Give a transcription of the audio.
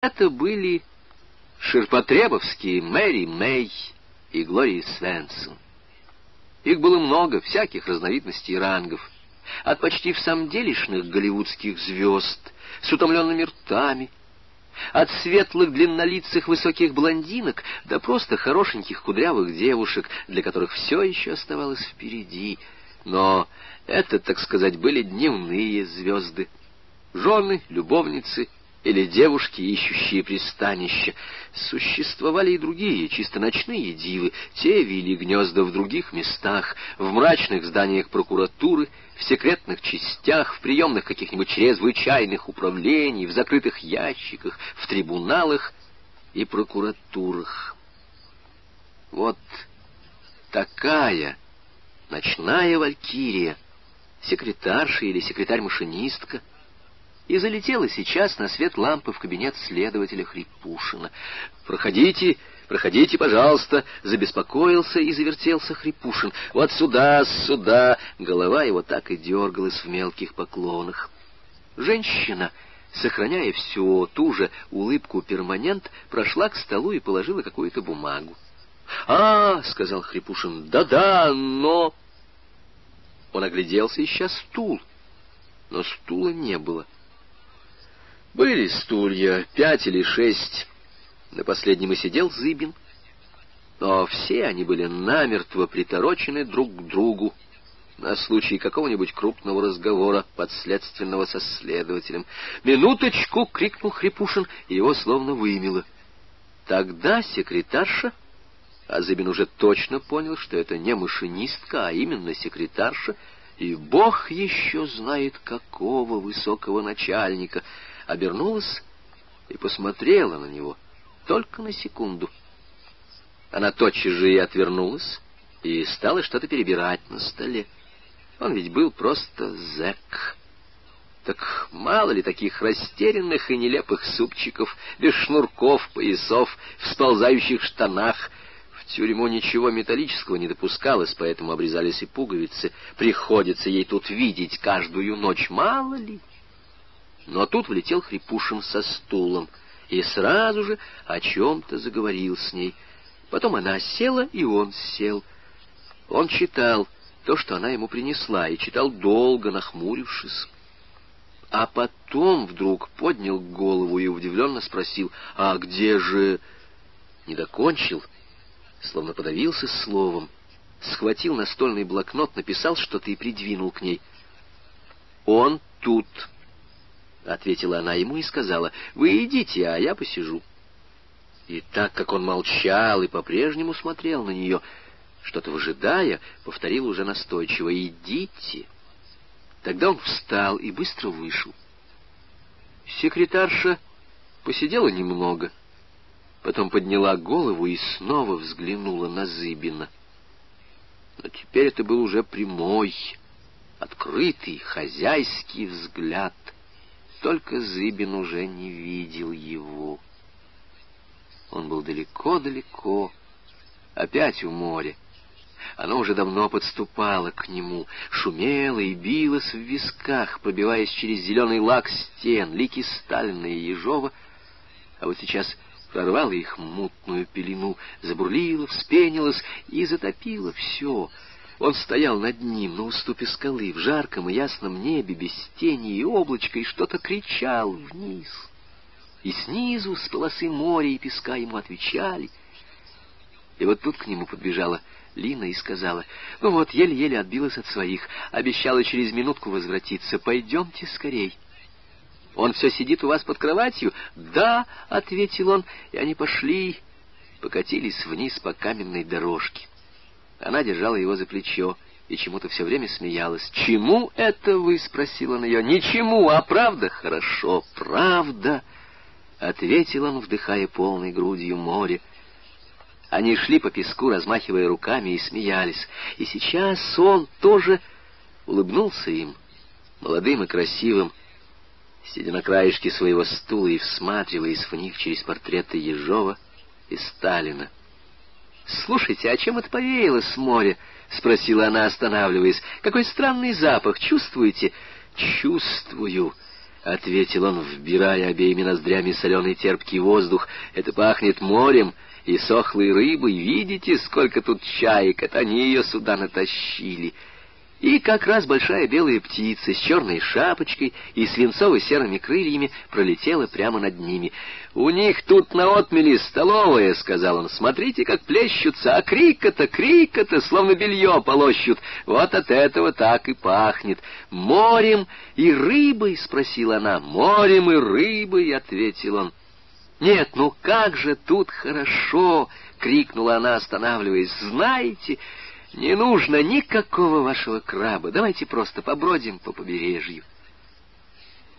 Это были ширпотребовские Мэри Мэй и Глория Свенсон. Их было много, всяких разновидностей и рангов, от почти в самом делешных голливудских звезд с утомленными ртами, от светлых длиннолицых высоких блондинок до просто хорошеньких кудрявых девушек, для которых все еще оставалось впереди. Но это, так сказать, были дневные звезды. Жены, любовницы или девушки, ищущие пристанище. Существовали и другие, чисто ночные дивы. Те вели гнезда в других местах, в мрачных зданиях прокуратуры, в секретных частях, в приемных каких-нибудь чрезвычайных управлений, в закрытых ящиках, в трибуналах и прокуратурах. Вот такая ночная валькирия, секретарша или секретарь-машинистка — и залетела сейчас на свет лампы в кабинет следователя Хрипушина. «Проходите, проходите, пожалуйста!» — забеспокоился и завертелся Хрипушин. «Вот сюда, сюда!» Голова его так и дергалась в мелких поклонах. Женщина, сохраняя всю ту же улыбку перманент, прошла к столу и положила какую-то бумагу. «А, — сказал Хрипушин, — да-да, но...» Он огляделся, ища стул, но стула не было. — были стулья, пять или шесть. На последнем и сидел Зыбин. Но все они были намертво приторочены друг к другу на случай какого-нибудь крупного разговора подследственного со следователем. «Минуточку!» — крикнул Хрипушин, и его словно вымело. Тогда секретарша, а Зыбин уже точно понял, что это не машинистка, а именно секретарша, и бог еще знает какого высокого начальника — обернулась и посмотрела на него только на секунду. Она тотчас же и отвернулась, и стала что-то перебирать на столе. Он ведь был просто зэк. Так мало ли таких растерянных и нелепых супчиков, без шнурков, поясов, в сползающих штанах. Тюрьму ничего металлического не допускалось, поэтому обрезались и пуговицы. Приходится ей тут видеть каждую ночь, мало ли. Но тут влетел Хрипушин со стулом и сразу же о чем-то заговорил с ней. Потом она села, и он сел. Он читал то, что она ему принесла, и читал долго, нахмурившись. А потом вдруг поднял голову и удивленно спросил, «А где же...» Не докончил, словно подавился словом, схватил настольный блокнот, написал что-то и придвинул к ней. «Он тут», — ответила она ему и сказала, — вы идите, а я посижу. И так как он молчал и по-прежнему смотрел на нее, что-то выжидая, повторил уже настойчиво, — идите. Тогда он встал и быстро вышел. Секретарша посидела немного, потом подняла голову и снова взглянула на Зыбина. Но теперь это был уже прямой, открытый, хозяйский взгляд — только Зыбин уже не видел его. Он был далеко-далеко, опять у моря. Оно уже давно подступало к нему, шумело и билось в висках, пробиваясь через зеленый лак стен, лики Сталина и Ежова, а вот сейчас прорвало их мутную пелену, забурлило, вспенилось и затопило все — он стоял над ним на уступе скалы, в жарком и ясном небе, без тени и облачка, и что-то кричал вниз. И снизу, с полосы моря и песка ему отвечали. И вот тут к нему подбежала Лина и сказала, «Ну вот, еле-еле отбилась от своих, обещала через минутку возвратиться, пойдемте скорей». «Он все сидит у вас под кроватью?» «Да», — ответил он, и они пошли, покатились вниз по каменной дорожке. Она держала его за плечо и чему-то все время смеялась. «Чему это вы?» — спросила она ее. «Ничему, а правда хорошо, правда!» — ответил он, вдыхая полной грудью море. Они шли по песку, размахивая руками, и смеялись. И сейчас он тоже улыбнулся им, молодым и красивым, сидя на краешке своего стула и всматриваясь в них через портреты Ежова и Сталина. «Слушайте, а чем это повеяло с моря?» — спросила она, останавливаясь. «Какой странный запах. Чувствуете?» «Чувствую», — ответил он, вбирая обеими ноздрями соленый терпкий воздух. «Это пахнет морем и сохлой рыбой. Видите, сколько тут чаек? Это они ее сюда натащили». И как раз большая белая птица с черной шапочкой и свинцово-серыми крыльями пролетела прямо над ними. «У них тут на отмели столовая», — сказал он. «Смотрите, как плещутся, а крика-то, крика-то, словно белье полощут. Вот от этого так и пахнет. Морем и рыбой?» — спросила она. «Морем и рыбой», — ответил он. «Нет, ну как же тут хорошо!» — крикнула она, останавливаясь. «Знаете...» Не нужно никакого вашего краба. Давайте просто побродим по побережью.